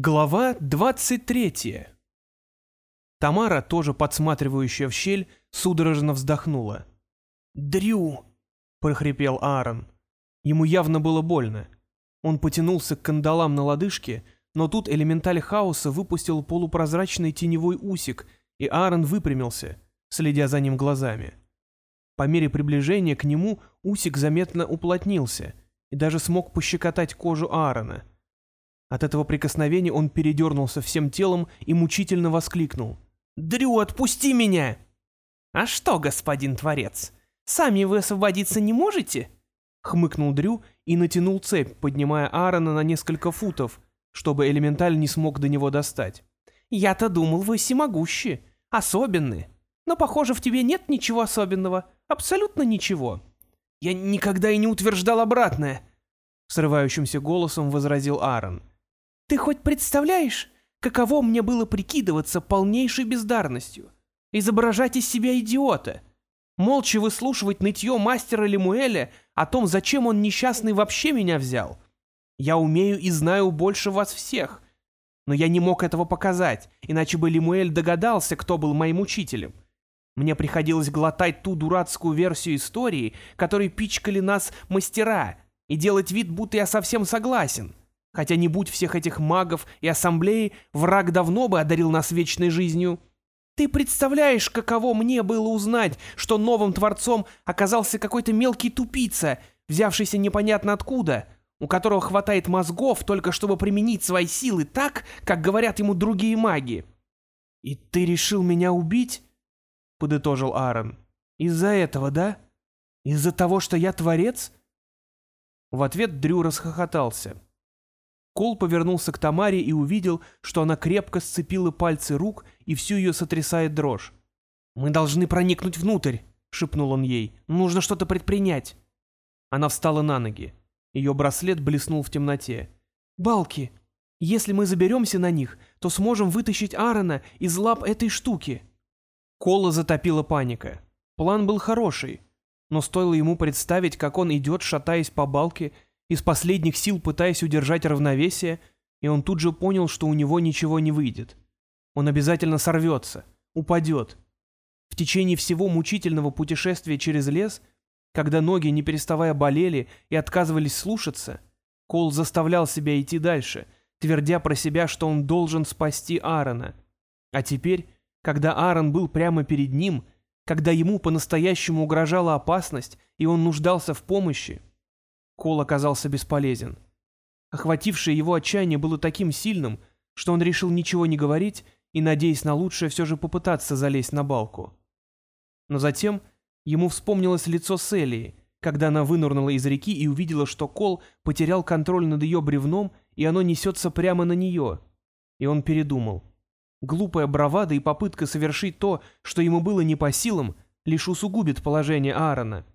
Глава 23. Тамара, тоже подсматривающая в щель, судорожно вздохнула. «Дрю!» — прохрипел Аарон. Ему явно было больно. Он потянулся к кандалам на лодыжке, но тут элементаль хаоса выпустил полупрозрачный теневой усик, и Аарон выпрямился, следя за ним глазами. По мере приближения к нему усик заметно уплотнился и даже смог пощекотать кожу Аарона — от этого прикосновения он передернулся всем телом и мучительно воскликнул. «Дрю, отпусти меня!» «А что, господин Творец, сами вы освободиться не можете?» Хмыкнул Дрю и натянул цепь, поднимая Аарона на несколько футов, чтобы элементаль не смог до него достать. «Я-то думал, вы всемогущи, особенные. Но, похоже, в тебе нет ничего особенного, абсолютно ничего». «Я никогда и не утверждал обратное», — срывающимся голосом возразил Аарон. Ты хоть представляешь, каково мне было прикидываться полнейшей бездарностью? Изображать из себя идиота? Молча выслушивать нытье мастера Лемуэля о том, зачем он несчастный вообще меня взял? Я умею и знаю больше вас всех. Но я не мог этого показать, иначе бы Лемуэль догадался, кто был моим учителем. Мне приходилось глотать ту дурацкую версию истории, которой пичкали нас мастера, и делать вид, будто я совсем согласен. Хотя не будь всех этих магов и ассамблеи, враг давно бы одарил нас вечной жизнью. Ты представляешь, каково мне было узнать, что новым творцом оказался какой-то мелкий тупица, взявшийся непонятно откуда, у которого хватает мозгов только чтобы применить свои силы так, как говорят ему другие маги. «И ты решил меня убить?» — подытожил Аарон. «Из-за этого, да? Из-за того, что я творец?» В ответ Дрю расхохотался. Кол повернулся к Тамаре и увидел, что она крепко сцепила пальцы рук и всю ее сотрясает дрожь. «Мы должны проникнуть внутрь», — шепнул он ей. «Нужно что-то предпринять». Она встала на ноги. Ее браслет блеснул в темноте. «Балки! Если мы заберемся на них, то сможем вытащить Аарона из лап этой штуки». Кола затопила паника. План был хороший, но стоило ему представить, как он идет, шатаясь по балке, из последних сил пытаясь удержать равновесие, и он тут же понял, что у него ничего не выйдет. Он обязательно сорвется, упадет. В течение всего мучительного путешествия через лес, когда ноги не переставая болели и отказывались слушаться, Кол заставлял себя идти дальше, твердя про себя, что он должен спасти Аарона. А теперь, когда Аарон был прямо перед ним, когда ему по-настоящему угрожала опасность, и он нуждался в помощи, Кол оказался бесполезен. Охватившее его отчаяние было таким сильным, что он решил ничего не говорить и, надеясь на лучшее, все же попытаться залезть на балку. Но затем ему вспомнилось лицо Селии, когда она вынырнула из реки и увидела, что Кол потерял контроль над ее бревном, и оно несется прямо на нее. И он передумал. Глупая бравада и попытка совершить то, что ему было не по силам, лишь усугубит положение Аарона.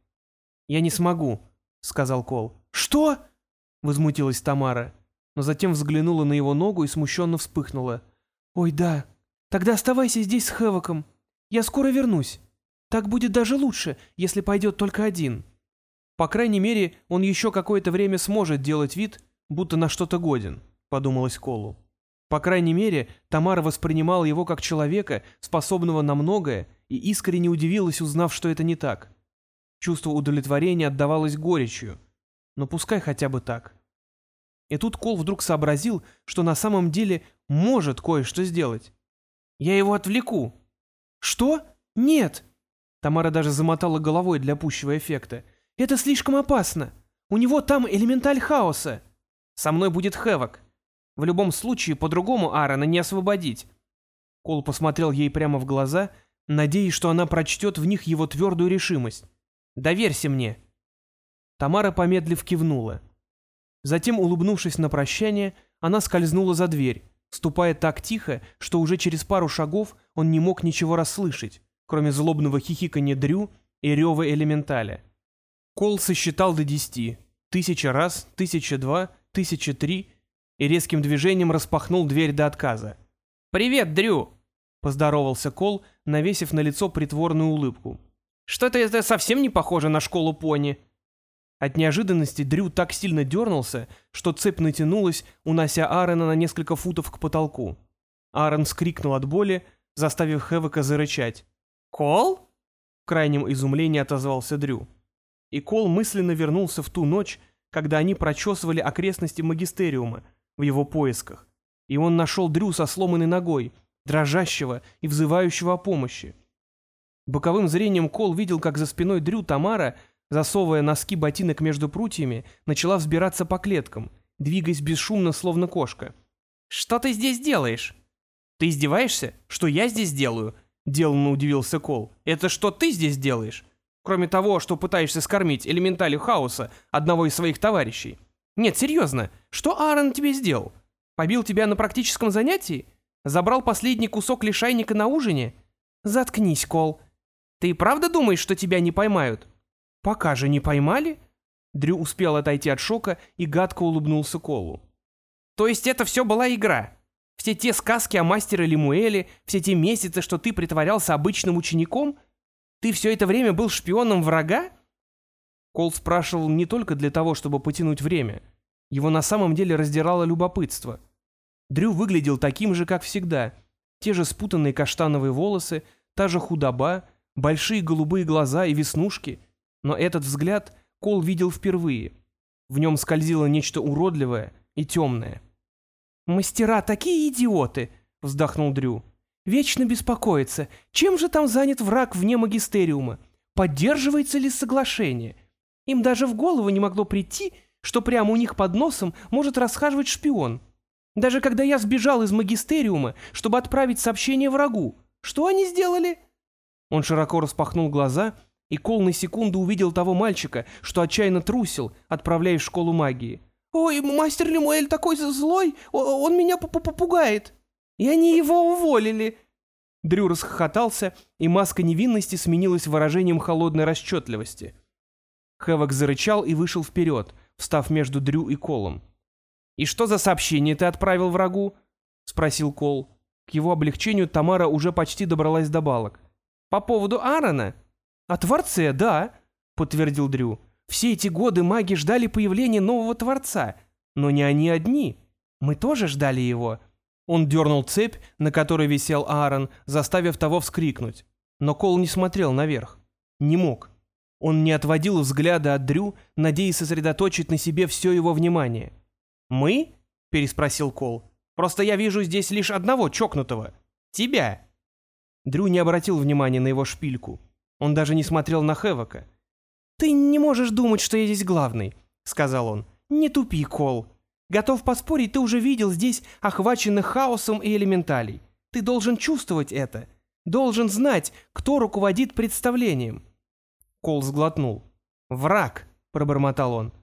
«Я не смогу», — сказал Кол. «Что?» — возмутилась Тамара, но затем взглянула на его ногу и смущенно вспыхнула. «Ой, да. Тогда оставайся здесь с Хэвоком. Я скоро вернусь. Так будет даже лучше, если пойдет только один». «По крайней мере, он еще какое-то время сможет делать вид, будто на что-то годен», — подумалось Колу. По крайней мере, Тамара воспринимала его как человека, способного на многое, и искренне удивилась, узнав, что это не так. Чувство удовлетворения отдавалось горечью. Но пускай хотя бы так. И тут Кол вдруг сообразил, что на самом деле может кое-что сделать. «Я его отвлеку». «Что? Нет!» Тамара даже замотала головой для пущего эффекта. «Это слишком опасно. У него там элементаль хаоса. Со мной будет Хэвок. В любом случае, по-другому Аарона не освободить». Кол посмотрел ей прямо в глаза, надеясь, что она прочтет в них его твердую решимость. Доверься мне». Тамара, помедлив, кивнула. Затем, улыбнувшись на прощание, она скользнула за дверь, ступая так тихо, что уже через пару шагов он не мог ничего расслышать, кроме злобного хихиканья Дрю и рева элементаля. Кол сосчитал до десяти. Тысяча раз, тысяча два, тысяча три, и резким движением распахнул дверь до отказа. «Привет, Дрю!» — поздоровался Кол, навесив на лицо притворную улыбку. Что-то это совсем не похоже на школу пони. От неожиданности Дрю так сильно дернулся, что цепь натянулась, унося Аарона на несколько футов к потолку. Аарон скрикнул от боли, заставив Хэвока зарычать. «Кол?» В крайнем изумлении отозвался Дрю. И Кол мысленно вернулся в ту ночь, когда они прочесывали окрестности магистериума в его поисках, и он нашел Дрю со сломанной ногой, дрожащего и взывающего о помощи. Боковым зрением Кол видел, как за спиной Дрю Тамара засовывая носки ботинок между прутьями, начала взбираться по клеткам, двигаясь бесшумно, словно кошка. «Что ты здесь делаешь?» «Ты издеваешься? Что я здесь делаю?» — деланно удивился Кол. «Это что ты здесь делаешь? Кроме того, что пытаешься скормить элементалю хаоса одного из своих товарищей. Нет, серьезно, что Аарон тебе сделал? Побил тебя на практическом занятии? Забрал последний кусок лишайника на ужине? Заткнись, Кол. Ты правда думаешь, что тебя не поймают?» «Пока же не поймали?» Дрю успел отойти от шока и гадко улыбнулся Колу. «То есть это все была игра? Все те сказки о мастере Лемуэле, все те месяцы, что ты притворялся обычным учеником? Ты все это время был шпионом врага?» Кол спрашивал не только для того, чтобы потянуть время. Его на самом деле раздирало любопытство. Дрю выглядел таким же, как всегда. Те же спутанные каштановые волосы, та же худоба, большие голубые глаза и веснушки — но этот взгляд Кол видел впервые. В нем скользило нечто уродливое и темное. «Мастера такие идиоты!» — вздохнул Дрю. «Вечно беспокоится, чем же там занят враг вне магистериума? Поддерживается ли соглашение? Им даже в голову не могло прийти, что прямо у них под носом может расхаживать шпион. Даже когда я сбежал из магистериума, чтобы отправить сообщение врагу, что они сделали?» Он широко распахнул глаза и Кол на секунду увидел того мальчика, что отчаянно трусил, отправляясь в школу магии. «Ой, мастер Лемуэль такой злой, он меня попугает!» «И они его уволили!» Дрю расхохотался, и маска невинности сменилась выражением холодной расчетливости. Хэвок зарычал и вышел вперед, встав между Дрю и Колом. «И что за сообщение ты отправил врагу?» — спросил Кол. К его облегчению Тамара уже почти добралась до балок. «По поводу Аарона?» «О Творце, да», — подтвердил Дрю. «Все эти годы маги ждали появления нового Творца, но не они одни. Мы тоже ждали его». Он дернул цепь, на которой висел Аарон, заставив того вскрикнуть. Но Кол не смотрел наверх. Не мог. Он не отводил взгляда от Дрю, надеясь сосредоточить на себе все его внимание. «Мы?» — переспросил Кол. «Просто я вижу здесь лишь одного чокнутого. Тебя». Дрю не обратил внимания на его шпильку. Он даже не смотрел на Хэвока. «Ты не можешь думать, что я здесь главный», — сказал он. «Не тупи, Кол. Готов поспорить, ты уже видел здесь охваченных хаосом и элементалей. Ты должен чувствовать это. Должен знать, кто руководит представлением». Кол сглотнул. «Враг», — пробормотал он.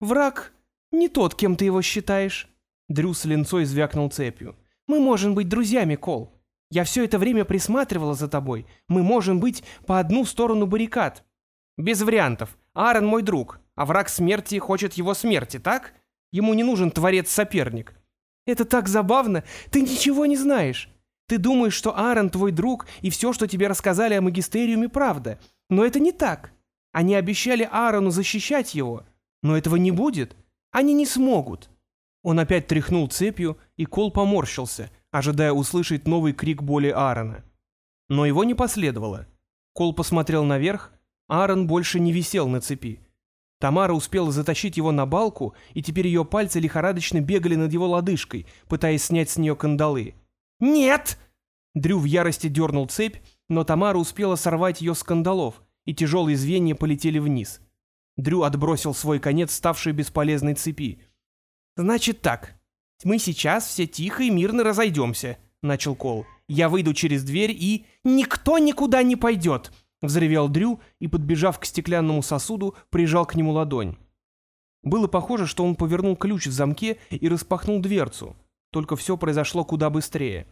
«Враг не тот, кем ты его считаешь». Дрю с линцой звякнул цепью. «Мы можем быть друзьями, Кол. Я все это время присматривала за тобой. Мы можем быть по одну сторону баррикад. Без вариантов. Аарон мой друг, а враг смерти хочет его смерти, так? Ему не нужен творец-соперник. Это так забавно, ты ничего не знаешь. Ты думаешь, что Аарон твой друг, и все, что тебе рассказали о магистериуме, правда. Но это не так. Они обещали Аарону защищать его. Но этого не будет. Они не смогут. Он опять тряхнул цепью, и Кол поморщился — ожидая услышать новый крик боли Аарона. Но его не последовало. Кол посмотрел наверх, Аарон больше не висел на цепи. Тамара успела затащить его на балку, и теперь ее пальцы лихорадочно бегали над его лодыжкой, пытаясь снять с нее кандалы. «Нет!» Дрю в ярости дернул цепь, но Тамара успела сорвать ее с кандалов, и тяжелые звенья полетели вниз. Дрю отбросил свой конец, ставший бесполезной цепи. «Значит так, мы сейчас все тихо и мирно разойдемся», — начал Кол. «Я выйду через дверь и...» «Никто никуда не пойдет!» — взревел Дрю и, подбежав к стеклянному сосуду, прижал к нему ладонь. Было похоже, что он повернул ключ в замке и распахнул дверцу, только все произошло куда быстрее.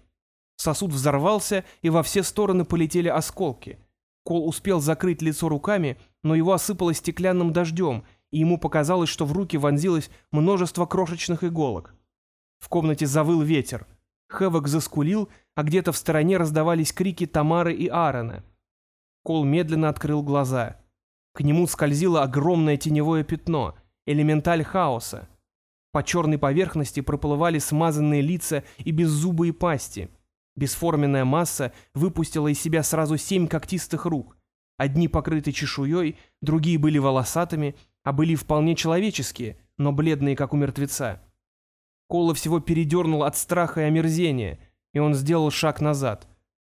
Сосуд взорвался, и во все стороны полетели осколки. Кол успел закрыть лицо руками, но его осыпало стеклянным дождем, и ему показалось, что в руки вонзилось множество крошечных иголок. В комнате завыл ветер. Хэвок заскулил, а где-то в стороне раздавались крики Тамары и Аарона. Кол медленно открыл глаза. К нему скользило огромное теневое пятно, элементаль хаоса. По черной поверхности проплывали смазанные лица и беззубые пасти. Бесформенная масса выпустила из себя сразу семь когтистых рук. Одни покрыты чешуей, другие были волосатыми, а были вполне человеческие, но бледные, как у мертвеца. Кола всего передернул от страха и омерзения, и он сделал шаг назад.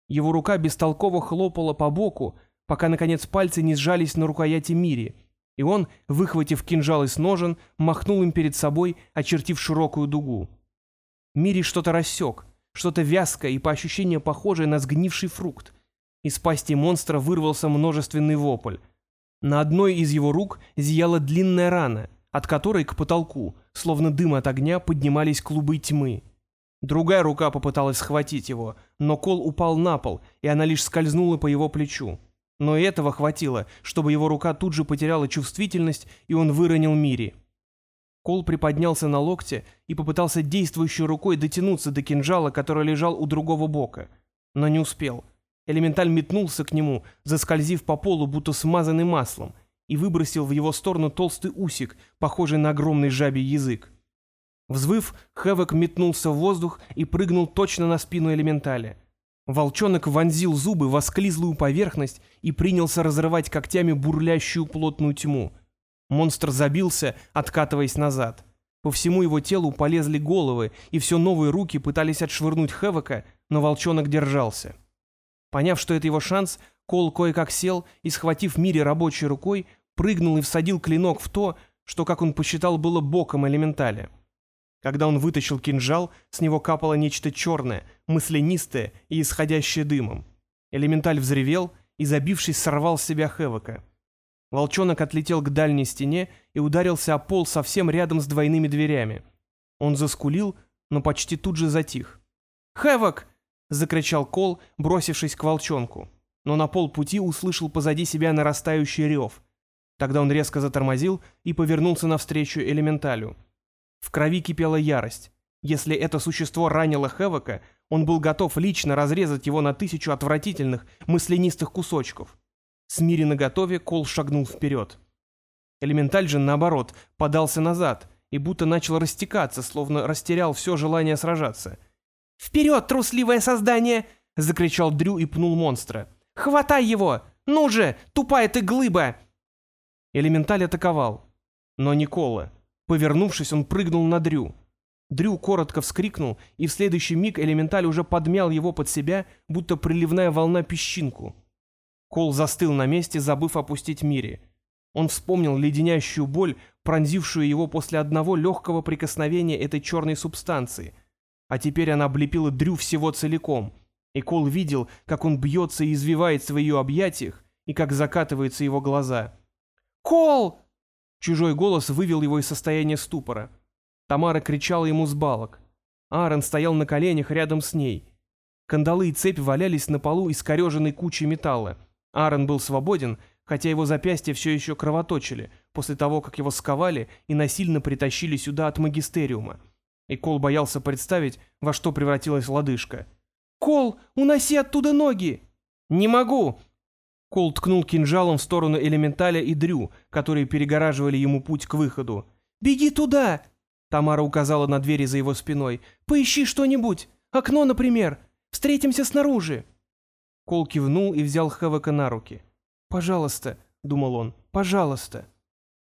Его рука бестолково хлопала по боку, пока, наконец, пальцы не сжались на рукояти Мири, и он, выхватив кинжал из ножен, махнул им перед собой, очертив широкую дугу. Мири что-то рассек, что-то вязкое и по ощущению похожее на сгнивший фрукт. Из пасти монстра вырвался множественный вопль. На одной из его рук зияла длинная рана, от которой к потолку, словно дым от огня, поднимались клубы тьмы. Другая рука попыталась схватить его, но кол упал на пол, и она лишь скользнула по его плечу. Но и этого хватило, чтобы его рука тут же потеряла чувствительность, и он выронил Мири. Кол приподнялся на локте и попытался действующей рукой дотянуться до кинжала, который лежал у другого бока. Но не успел. Элементаль метнулся к нему, заскользив по полу, будто смазанный маслом, и выбросил в его сторону толстый усик, похожий на огромный жабий язык. Взвыв, Хэвок метнулся в воздух и прыгнул точно на спину элементаля. Волчонок вонзил зубы в осклизлую поверхность и принялся разрывать когтями бурлящую плотную тьму. Монстр забился, откатываясь назад. По всему его телу полезли головы, и все новые руки пытались отшвырнуть Хэвока, но волчонок держался. Поняв, что это его шанс, Кол кое-как сел и, схватив Мири рабочей рукой, прыгнул и всадил клинок в то, что, как он посчитал, было боком элементаля. Когда он вытащил кинжал, с него капало нечто черное, мысленистое и исходящее дымом. Элементаль взревел и, забившись, сорвал с себя Хэвока. Волчонок отлетел к дальней стене и ударился о пол совсем рядом с двойными дверями. Он заскулил, но почти тут же затих. «Хэвок!» — закричал Кол, бросившись к волчонку. Но на полпути услышал позади себя нарастающий рев. Тогда он резко затормозил и повернулся навстречу элементалю. В крови кипела ярость. Если это существо ранило Хевока, он был готов лично разрезать его на тысячу отвратительных, мысленистых кусочков. С Мири Кол шагнул вперед. Элементаль же, наоборот, подался назад и будто начал растекаться, словно растерял все желание сражаться. «Вперед, трусливое создание!» — закричал Дрю и пнул монстра. «Хватай его! Ну же, тупая ты глыба!» Элементаль атаковал. Но не Кола. Повернувшись, он прыгнул на Дрю. Дрю коротко вскрикнул, и в следующий миг элементаль уже подмял его под себя, будто приливная волна песчинку. Кол застыл на месте, забыв опустить Мири. Он вспомнил леденящую боль, пронзившую его после одного легкого прикосновения этой черной субстанции. А теперь она облепила Дрю всего целиком. И Кол видел, как он бьется и извивается в ее объятиях, и как закатываются его глаза. «Кол!» Чужой голос вывел его из состояния ступора. Тамара кричала ему с балок. Аарон стоял на коленях рядом с ней. Кандалы и цепь валялись на полу искореженной кучей металла. Аарон был свободен, хотя его запястья все еще кровоточили, после того, как его сковали и насильно притащили сюда от магистериума. И боялся представить, во что превратилась лодыжка. «Кол, уноси оттуда ноги!» «Не могу!» Кол ткнул кинжалом в сторону элементаля и Дрю, которые перегораживали ему путь к выходу. «Беги туда!» Тамара указала на двери за его спиной. «Поищи что-нибудь! Окно, например! Встретимся снаружи!» Кол кивнул и взял Хэвока на руки. «Пожалуйста», — думал он, — «пожалуйста».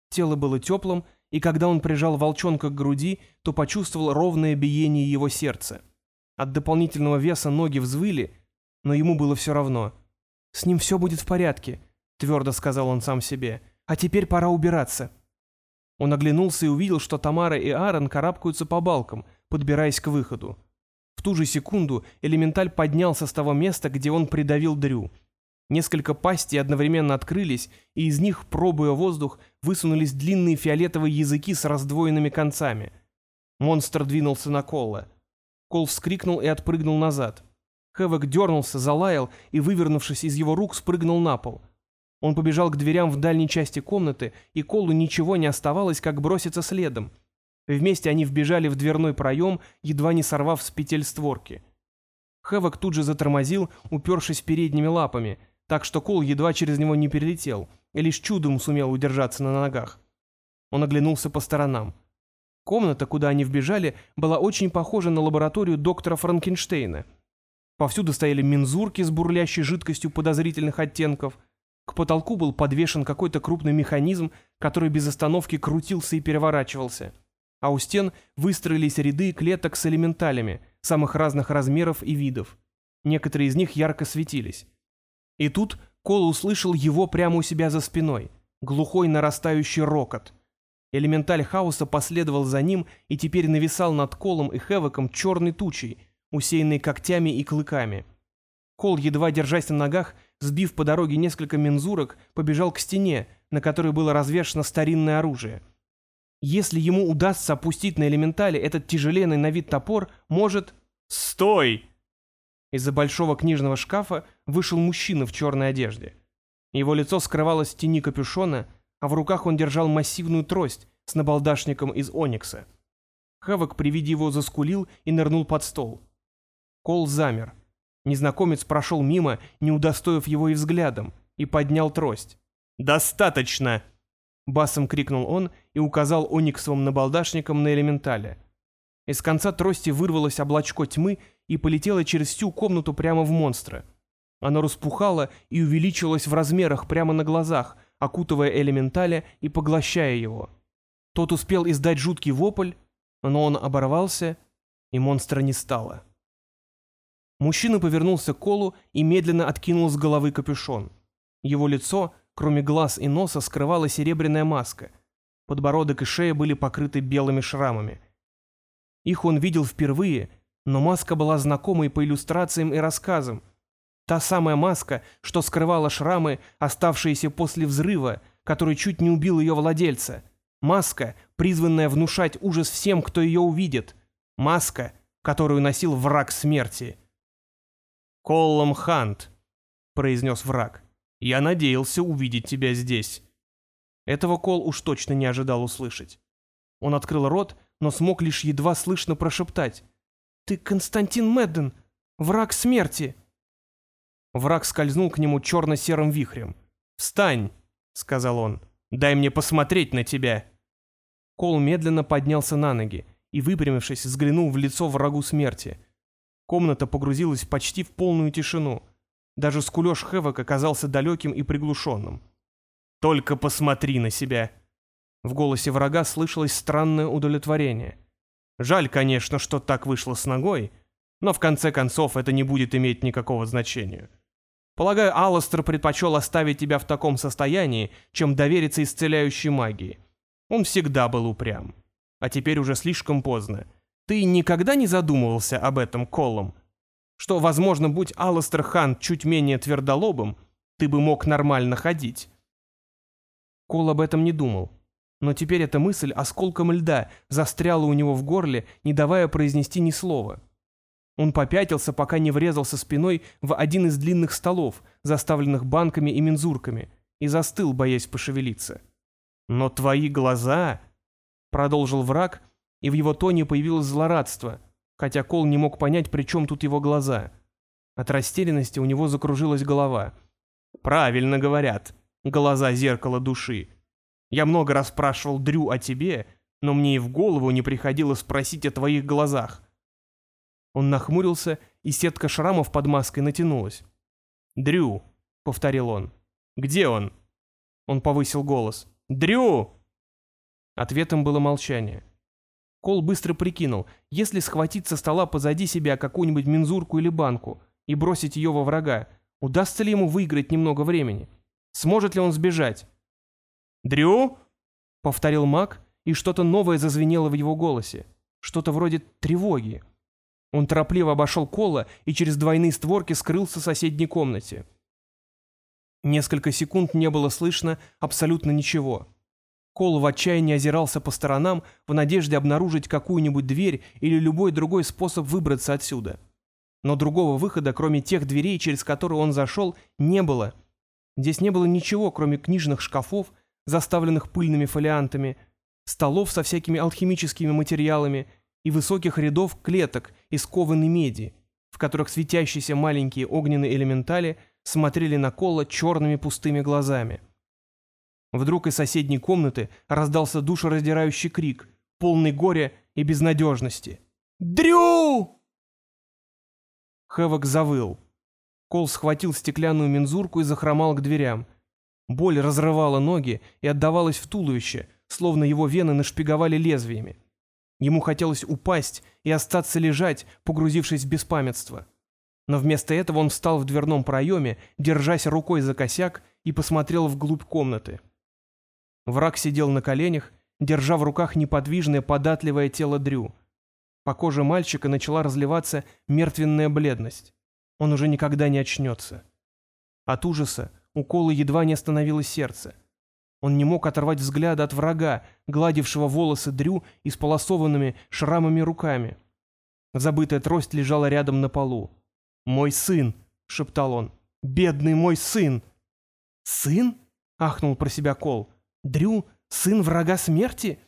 Тело было теплым, и когда он прижал волчонка к груди, то почувствовал ровное биение его сердца. От дополнительного веса ноги взвыли, но ему было все равно. «С ним все будет в порядке», — твердо сказал он сам себе. «А теперь пора убираться». Он оглянулся и увидел, что Тамара и Аарон карабкаются по балкам, подбираясь к выходу. В ту же секунду элементаль поднялся с того места, где он придавил Дрю. Несколько пастей одновременно открылись, и из них, пробуя воздух, высунулись длинные фиолетовые языки с раздвоенными концами. Монстр двинулся на Колла. Кол вскрикнул и отпрыгнул назад. Хэвок дернулся, залаял и, вывернувшись из его рук, спрыгнул на пол. Он побежал к дверям в дальней части комнаты, и Колу ничего не оставалось, как броситься следом. Вместе они вбежали в дверной проем, едва не сорвав с петель створки. Хэвок тут же затормозил, упершись передними лапами, так что Кол едва через него не перелетел, и лишь чудом сумел удержаться на ногах. Он оглянулся по сторонам. Комната, куда они вбежали, была очень похожа на лабораторию доктора Франкенштейна. Повсюду стояли мензурки с бурлящей жидкостью подозрительных оттенков. К потолку был подвешен какой-то крупный механизм, который без остановки крутился и переворачивался. А у стен выстроились ряды клеток с элементалями, самых разных размеров и видов. Некоторые из них ярко светились. И тут Кол услышал его прямо у себя за спиной. Глухой нарастающий рокот. Элементаль хаоса последовал за ним и теперь нависал над Колом и Хевоком черной тучей, усеянной когтями и клыками. Кол, едва держась на ногах, сбив по дороге несколько мензурок, побежал к стене, на которой было развешано старинное оружие. Если ему удастся опустить на элементале этот тяжеленный на вид топор, может... «Стой!» Из-за большого книжного шкафа вышел мужчина в черной одежде. Его лицо скрывалось в тени капюшона, а в руках он держал массивную трость с набалдашником из оникса. Хавок при виде его заскулил и нырнул под стол. Кол замер. Незнакомец прошел мимо, не удостоив его и взглядом, и поднял трость. «Достаточно!» Басом крикнул он и указал ониксовым набалдашником на элементале. Из конца трости вырвалось облачко тьмы и полетело через всю комнату прямо в монстра. Оно распухало и увеличилось в размерах прямо на глазах, окутывая элементаля и поглощая его. Тот успел издать жуткий вопль, но он оборвался, и монстра не стало. Мужчина повернулся к Колу и медленно откинул с головы капюшон. Его лицо, кроме глаз и носа, скрывала серебряная маска. Подбородок и шея были покрыты белыми шрамами. Их он видел впервые, но маска была знакомой по иллюстрациям и рассказам, Та самая маска, что скрывала шрамы, оставшиеся после взрыва, который чуть не убил ее владельца. Маска, призванная внушать ужас всем, кто ее увидит. Маска, которую носил враг смерти. «Коллом Хант», — произнес враг, — «я надеялся увидеть тебя здесь». Этого Кол уж точно не ожидал услышать. Он открыл рот, но смог лишь едва слышно прошептать. «Ты Константин Медден, враг смерти!» Враг скользнул к нему черно-серым вихрем. «Встань!» — сказал он. «Дай мне посмотреть на тебя!» Кол медленно поднялся на ноги и, выпрямившись, взглянул в лицо врагу смерти. Комната погрузилась почти в полную тишину. Даже скулеж Хэвок оказался далеким и приглушенным. «Только посмотри на себя!» В голосе врага слышалось странное удовлетворение. «Жаль, конечно, что так вышло с ногой, но в конце концов это не будет иметь никакого значения. Полагаю, Алластер предпочел оставить тебя в таком состоянии, чем довериться исцеляющей магии. Он всегда был упрям. А теперь уже слишком поздно. Ты никогда не задумывался об этом, Колом? Что, возможно, будь Алластер Хан чуть менее твердолобым, ты бы мог нормально ходить. Кол об этом не думал. Но теперь эта мысль осколком льда застряла у него в горле, не давая произнести ни слова. Он попятился, пока не врезался спиной в один из длинных столов, заставленных банками и мензурками, и застыл, боясь пошевелиться. «Но твои глаза...» — продолжил враг, и в его тоне появилось злорадство, хотя Кол не мог понять, при чем тут его глаза. От растерянности у него закружилась голова. «Правильно говорят. Глаза — зеркало души. Я много раз спрашивал Дрю о тебе, но мне и в голову не приходило спросить о твоих глазах. Он нахмурился, и сетка шрамов под маской натянулась. «Дрю», — повторил он. «Где он?» Он повысил голос. «Дрю!» Ответом было молчание. Кол быстро прикинул, если схватить со стола позади себя какую-нибудь мензурку или банку и бросить ее во врага, удастся ли ему выиграть немного времени? Сможет ли он сбежать? «Дрю?» — повторил маг, и что-то новое зазвенело в его голосе. Что-то вроде тревоги. Он торопливо обошел Кола и через двойные створки скрылся в соседней комнате. Несколько секунд не было слышно абсолютно ничего. Кол в отчаянии озирался по сторонам в надежде обнаружить какую-нибудь дверь или любой другой способ выбраться отсюда. Но другого выхода, кроме тех дверей, через которые он зашел, не было. Здесь не было ничего, кроме книжных шкафов, заставленных пыльными фолиантами, столов со всякими алхимическими материалами и высоких рядов клеток из кованой меди, в которых светящиеся маленькие огненные элементали смотрели на Кола черными пустыми глазами. Вдруг из соседней комнаты раздался душераздирающий крик, полный горя и безнадежности. «Дрю!» Хэвок завыл. Кол схватил стеклянную мензурку и захромал к дверям. Боль разрывала ноги и отдавалась в туловище, словно его вены нашпиговали лезвиями. Ему хотелось упасть и остаться лежать, погрузившись в беспамятство. Но вместо этого он встал в дверном проеме, держась рукой за косяк, и посмотрел вглубь комнаты. Враг сидел на коленях, держа в руках неподвижное податливое тело Дрю. По коже мальчика начала разливаться мертвенная бледность. Он уже никогда не очнется. От ужаса у Колы едва не остановилось сердце. Он не мог оторвать взгляда от врага, гладившего волосы Дрю исполосованными шрамами руками. Забытая трость лежала рядом на полу. «Мой сын!» — шептал он. «Бедный мой сын!» «Сын?» — ахнул про себя Кол. Дрю — сын врага смерти?»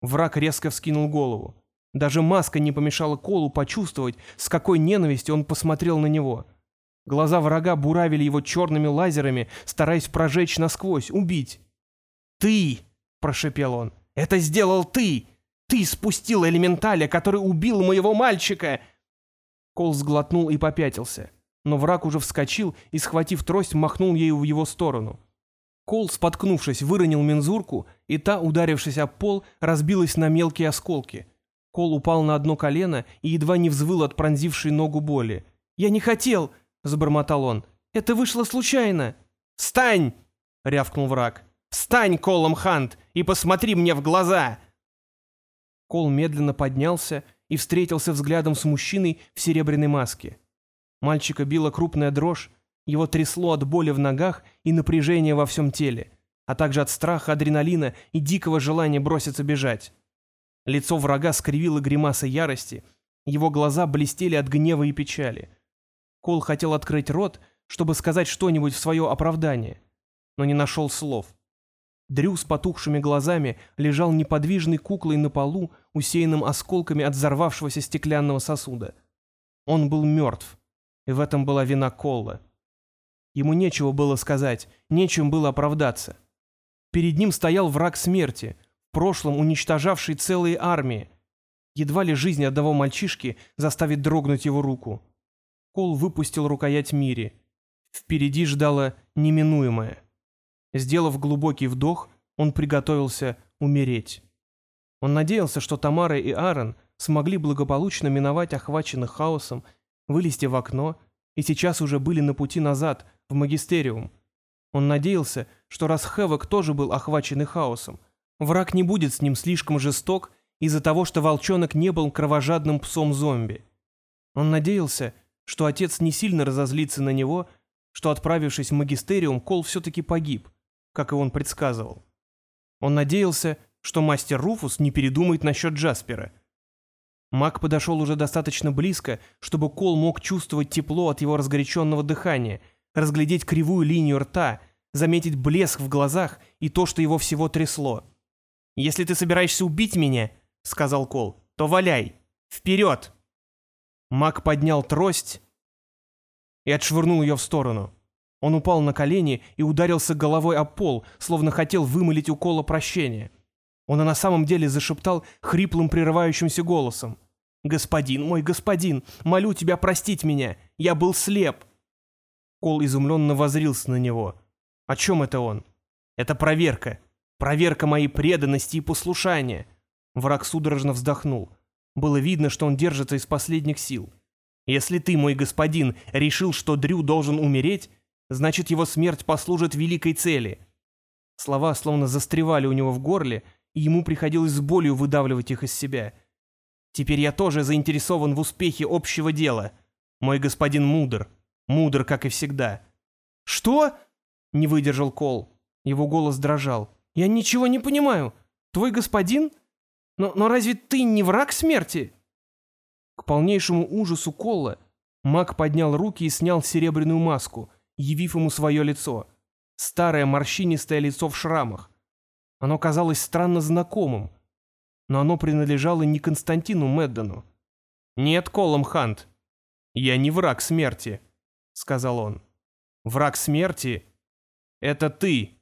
Враг резко вскинул голову. Даже маска не помешала Колу почувствовать, с какой ненавистью он посмотрел на него. Глаза врага буравили его черными лазерами, стараясь прожечь насквозь, убить. «Ты!» — прошепел он. «Это сделал ты! Ты спустил элементаля, который убил моего мальчика!» Кол сглотнул и попятился. Но враг уже вскочил и, схватив трость, махнул ею в его сторону. Кол, споткнувшись, выронил мензурку, и та, ударившись об пол, разбилась на мелкие осколки. Кол упал на одно колено и едва не взвыл от пронзившей ногу боли. «Я не хотел!» — забормотал он. «Это вышло случайно!» «Встань!» — рявкнул враг. «Встань, Колом Хант, и посмотри мне в глаза!» Кол медленно поднялся и встретился взглядом с мужчиной в серебряной маске. Мальчика била крупная дрожь, его трясло от боли в ногах и напряжения во всем теле, а также от страха, адреналина и дикого желания броситься бежать. Лицо врага скривило гримаса ярости, его глаза блестели от гнева и печали. Кол хотел открыть рот, чтобы сказать что-нибудь в свое оправдание, но не нашел слов. Дрю с потухшими глазами лежал неподвижной куклой на полу, усеянным осколками от взорвавшегося стеклянного сосуда. Он был мертв, и в этом была вина Колла. Ему нечего было сказать, нечем было оправдаться. Перед ним стоял враг смерти, в прошлом уничтожавший целые армии. Едва ли жизнь одного мальчишки заставит дрогнуть его руку. Кол выпустил рукоять Мири. Впереди ждало неминуемое. Сделав глубокий вдох, он приготовился умереть. Он надеялся, что Тамара и Аарон смогли благополучно миновать охваченных хаосом, вылезти в окно и сейчас уже были на пути назад, в магистериум. Он надеялся, что раз Хэвок тоже был охвачен хаосом, враг не будет с ним слишком жесток из-за того, что волчонок не был кровожадным псом-зомби. Он надеялся, что отец не сильно разозлится на него, что, отправившись в магистериум, Кол все-таки погиб, как и он предсказывал. Он надеялся, что мастер Руфус не передумает насчет Джаспера. Маг подошел уже достаточно близко, чтобы Кол мог чувствовать тепло от его разгоряченного дыхания – разглядеть кривую линию рта, заметить блеск в глазах и то, что его всего трясло. «Если ты собираешься убить меня», — сказал Кол, — «то валяй! Вперед!» Маг поднял трость и отшвырнул ее в сторону. Он упал на колени и ударился головой о пол, словно хотел вымолить у Кола прощение. Он и на самом деле зашептал хриплым прерывающимся голосом. «Господин мой, господин, молю тебя простить меня, я был слеп, Кол изумленно возрился на него. «О чем это он?» «Это проверка. Проверка моей преданности и послушания». Враг судорожно вздохнул. Было видно, что он держится из последних сил. «Если ты, мой господин, решил, что Дрю должен умереть, значит, его смерть послужит великой цели». Слова словно застревали у него в горле, и ему приходилось с болью выдавливать их из себя. «Теперь я тоже заинтересован в успехе общего дела. Мой господин мудр. Мудр, как и всегда. «Что?» — не выдержал Кол. Его голос дрожал. «Я ничего не понимаю. Твой господин? Но, но разве ты не враг смерти?» К полнейшему ужасу Колла маг поднял руки и снял серебряную маску, явив ему свое лицо. Старое морщинистое лицо в шрамах. Оно казалось странно знакомым, но оно принадлежало не Константину Меддону. «Нет, Колом Хант, я не враг смерти», сказал он. «Враг смерти — это ты!»